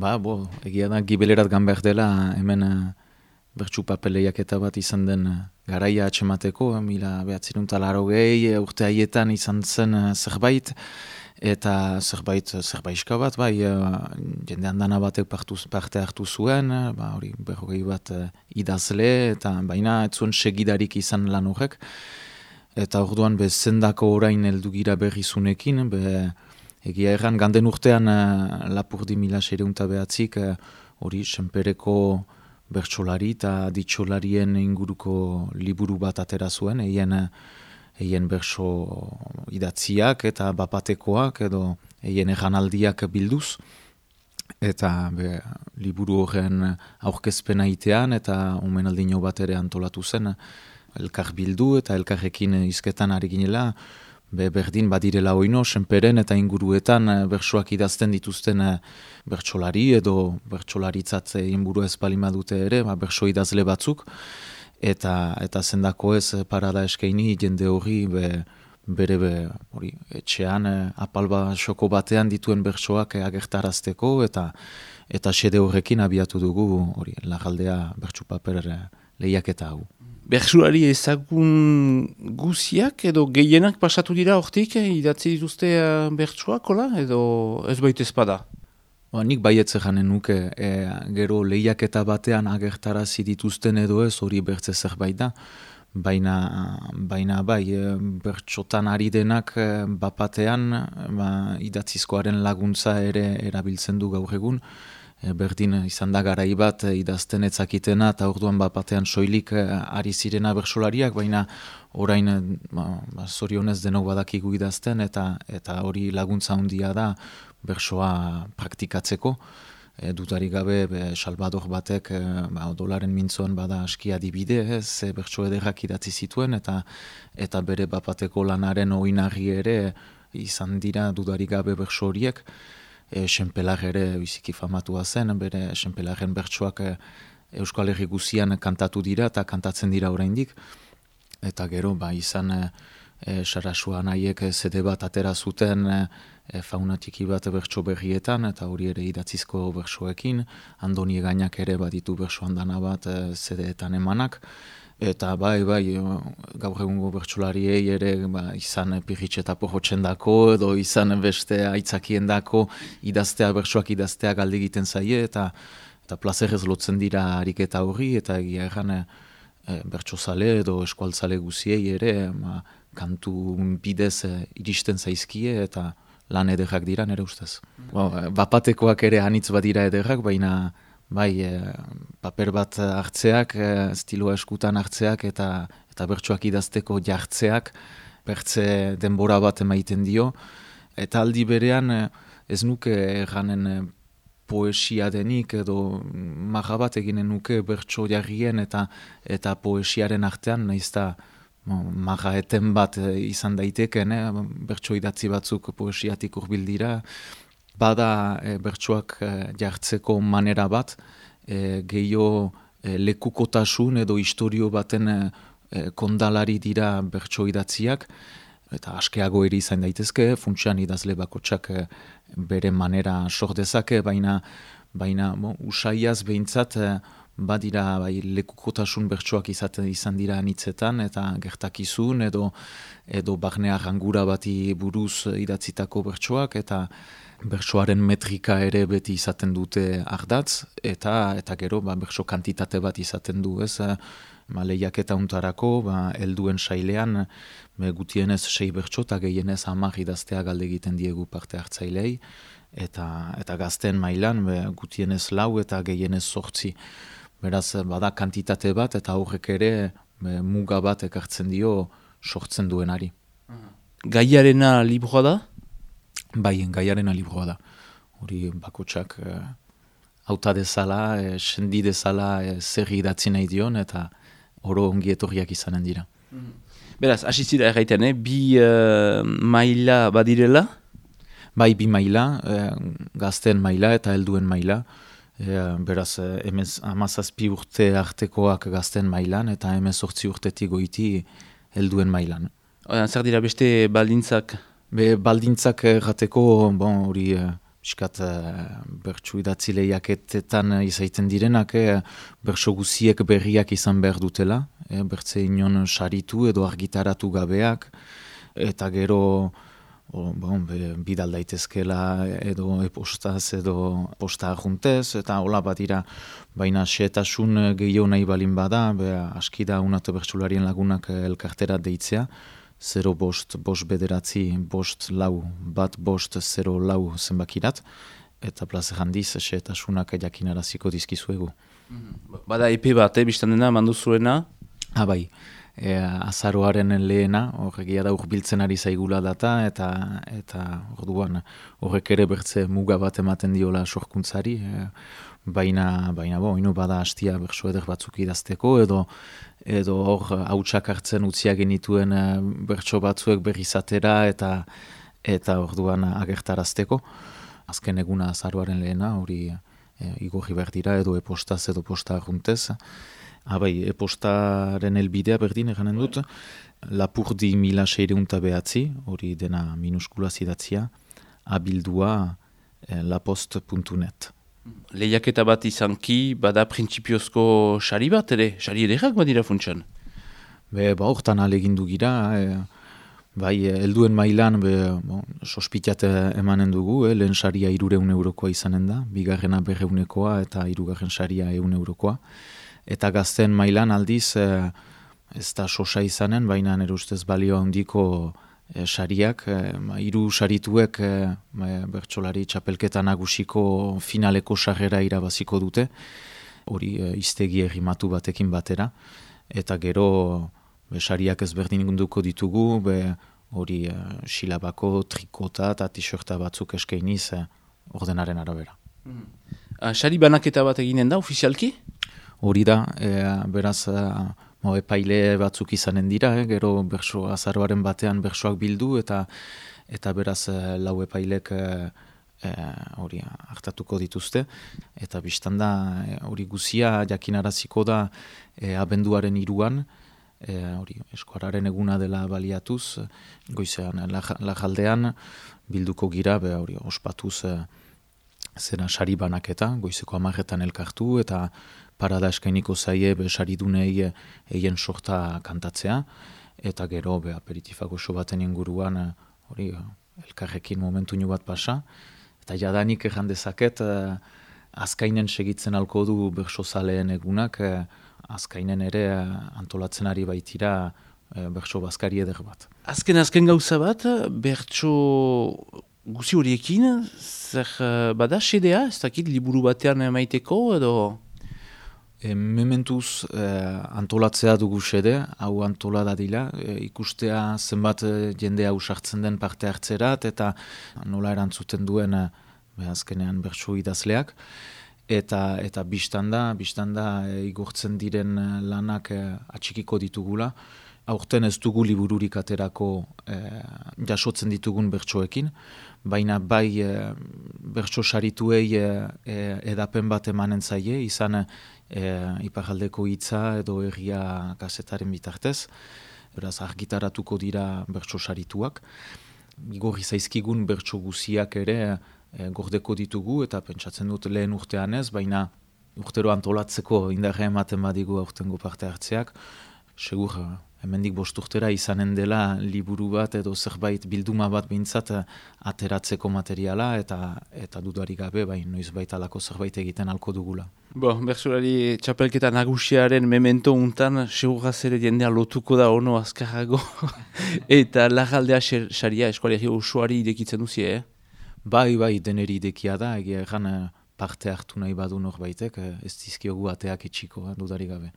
Ba, bo, egia da, gibelerat behar dela, hemen uh, bertsu papeleiak eta bat izan den uh, garaia atxemateko, mila behatzen laro gehi, urte haietan izan zen zerbait, eta zerbait zerbaitka bat, bai, uh, jende handana batek parte hartu zuen, ba, hori berrogei bat idazle, eta baina ez zuen segidarik izan lan horrek, eta orduan be zendako orain heldugira berrizunekin, be egia erran ganden urtean uh, lapurdi mila sereunta behatzik, hori uh, senpereko bertsolari eta ditxolarien inguruko liburu bat atera zuen, eien eien berso idatziak eta bapatekoak edo eien eganaldiak bilduz. Eta be, liburu horren aurkezpena itean eta omenaldino bat ere antolatu zen elkar bildu eta elkarrekin izketan ari ginela. Be, berdin badirela oino, senperen eta inguruetan bersoak idazten dituzten bertsolari edo bertsolaritzat egin buru ez dute ere, ba, berso idazle batzuk eta eta zendako ez eh, parada eskaini jende hori be, bere be, hori, etxean eh, apalba xoko batean dituen bertsoak agertarazteko eta eta xede horrekin abiatu dugu hori lagaldea bertsu paper eh, lehiaketa hau. Bertsulari ezagun guziak edo gehienak pasatu dira hortik idatzi dituzte bertsuak, edo ez baita ezpada? Ba, nik baietze janen nuke, e, gero lehiaketa batean agertarazi dituzten edo ez hori bertze zerbait da. Baina, baina bai, e, bertxotan ari denak bapatean ba, idatzizkoaren laguntza ere erabiltzen du gaur egun. E, berdin izan da garai bat idazten etzakitena eta orduan bapatean soilik ari zirena bersolariak, baina orain ba, ba, zorionez denok badakigu idazten eta eta hori laguntza handia da bersoa praktikatzeko. E, dutari gabe, be, Salvador batek, e, ba, dolaren mintzoan bada askia dibide, ez, e, bertso ederrak idatzi zituen, eta eta bere bapateko lanaren oinarri ere izan dira dudari gabe berso horiek. E, Senpelar ere biziki famatua zen, bere Senpelaren bertsoak e, Euskal Herri guzian kantatu dira eta kantatzen dira oraindik. Eta gero, ba, izan e, e, Sarasua nahiek zede bat atera zuten e, e, faunatiki bat bertso berrietan, eta hori ere idatzizko bertsoekin, andoni gainak ere baditu bertso handana bat e, zedeetan emanak, eta bai, bai, gaur egungo bertsolariei ere ba, izan pirritxe dako, edo izan beste aitzakien dako, idaztea bertsoak idaztea galde egiten zaie, eta eta plazerrez lotzen dira ariketa hori, eta egia erran e, bertsozale edo eskualtzale guziei ere, ma, kantu bidez e, iristen zaizkie, eta lan ederrak dira nire ustez. Bo, bapatekoak ere anitz badira ederrak, baina bai e, paper bat hartzeak, e, estiloa eskutan hartzeak eta eta bertsuak idazteko jartzeak, bertze denbora bat emaiten dio. Eta aldi berean e, ez nuke erranen poesia denik edo maha bat eginen nuke bertso jarrien eta eta poesiaren artean, nahiz maga eten bat eh, izan daiteken, eh? bertso idatzi batzuk poesiatik urbildira, bada e, bertsoak jartzeko manera bat, e, gehiago e, lekukotasun edo historio baten kondalari dira bertso idatziak, eta askeago eri izan daitezke, funtsian idazle bakotsak bere manera sordezake, baina, baina usaiaz behintzat, badira bai, lekukotasun bertsoak izaten izan dira anitzetan eta gertakizun edo edo barnea rangura bati buruz idatzitako bertsoak eta bertsoaren metrika ere beti izaten dute ardatz eta eta gero ba, bertso kantitate bat izaten du ez ma, lehiak eta untarako ba, elduen sailean me gutienez sei bertso eta gehienez hamar idaztea galde egiten diegu parte hartzailei eta, eta gazten mailan be, gutienez lau eta gehienez sortzi Beraz, bada kantitate bat eta aurrek ere muga bat ekartzen dio sortzen duenari. Gaiarena libroa da? Bai, gaiarena libroa da. Hori bakotsak e, auta dezala, e, sendi dezala e, zer idatzi nahi dion eta oro ongi etorriak izanen dira. Beraz, asitzira erraiten, eh? bi uh, maila badirela? Bai, bi maila, gazten maila eta helduen maila. Ja, beraz, emez amazazpi urte artekoak gazten mailan eta emez urtetik goiti helduen mailan. Zer dira beste baldintzak? Be, baldintzak errateko, bon, hori, Piskat bertsu idatzi lehiaketetan izaiten direnak, e, bertso guziek berriak izan behar dutela, e, bertze inon saritu edo argitaratu gabeak, eta gero o, bon, be, bidal daitezkela edo epostaz edo posta juntez, eta hola bat dira, baina xetasun gehiago nahi balin bada, be, aski da unate bertsularien lagunak elkartera deitzea, zero bost, bost bederatzi, bost lau, bat bost zero lau zenbakirat, eta plaze handiz, xetasunak jakinaraziko dizkizuegu. Mhm. Bada epe bat, eh, biztan dena, mandu zuena? Ha, ah, bai e, azaroaren lehena, horregia da urbiltzen ari zaigula data, eta eta orduan horrek ere bertze muga bat ematen diola sorkuntzari, e, baina, baina bo, inu bada hastia berso eder batzuk idazteko, edo edo hor hautsak hartzen utzia genituen e, bertso batzuek berrizatera, eta eta orduan agertarazteko. Azken eguna azaroaren lehena, hori e, igorri berdira, edo epostaz edo posta juntez, Abai, ah, epostaren elbidea berdin eganen dut, lapurdi mila seireunta behatzi, hori dena minuskula zidatzia, abildua eh, lapost.net. Lehiaketa bat izanki, bada prinsipiozko sari bat ere, sari ederrak badira funtsan? Be, ba, hortan alegindu gira, e, bai, helduen mailan, be, bon, sospitiat emanen dugu, e, lehen saria irureun eurokoa izanen da, bigarrena berreunekoa eta irugarren saria eun eurokoa eta gazten mailan aldiz e, ez da sosa izanen, baina nire ustez balio handiko e, sariak, e, iru sarituek e, bertsolari txapelketa nagusiko finaleko sarrera irabaziko dute, hori e, iztegi errimatu batekin batera, eta gero be, sariak ez berdin gunduko ditugu, be, hori e, silabako trikota eta t-shirta batzuk eskainiz e, ordenaren arabera. Mm. Sari banaketa bat eginen da, ofizialki? hori da, e, beraz, e, mo, epaile batzuk izanen dira, e, gero berso azaroaren batean bersoak bildu, eta eta beraz e, lau epailek e, e, hori hartatuko dituzte, eta biztan da, hori guzia jakinaraziko da abenduaren iruan, hori eskuararen eguna dela baliatuz, goizean, lajaldean, bilduko gira, be, hori ospatuz, zena sari banaketa, goizeko amaretan elkartu, eta parada eskainiko zaie besaridunei eien sorta kantatzea, eta gero be aperitifako so baten inguruan hori elkarrekin momentu bat pasa, eta jadanik erran dezaket azkainen segitzen alko du berso zaleen egunak, azkainen ere antolatzen ari baitira berso bazkari eder bat. Azken azken gauza bat, bertso guzi horiekin, zer bada sedea, ez dakit liburu batean maiteko edo... E, mementuz e, antolatzea dugu sede, hau antola da dila, e, ikustea zenbat e, jende hau sartzen den parte hartzerat, eta nola erantzuten duen e, azkenean bertsu idazleak. Eta, eta biztanda, biztanda e, igurtzen diren lanak e, atxikiko ditugula, aurten ez dugu libururik aterako e, jasotzen ditugun bertsoekin, baina bai e, bertso sarituei e, edapen bat emanen zaie, izan e, iparaldeko hitza edo erria kasetaren bitartez, beraz argitaratuko dira bertso sarituak. Igorri zaizkigun bertso guziak ere e, gordeko ditugu eta pentsatzen dut lehen urtean ez, baina urtero antolatzeko indarra ematen badigu aurtengo parte hartzeak, segur hemendik bost urtera izanen dela liburu bat edo zerbait bilduma bat bintzat eh, ateratzeko materiala eta eta dudarik gabe bai noiz baita alako zerbait egiten alko dugula. Bo, bertsurari txapelketa nagusiaren memento untan segurra zere jendea lotuko da ono azkarrago eta lagaldea saria eskualeri usuari idekitzen duzie, eh? Bai, bai, deneri idekia da, egia egan eh, parte hartu nahi badu norbaitek, eh, ez dizkiogu ateak etxiko, dudarik gabe.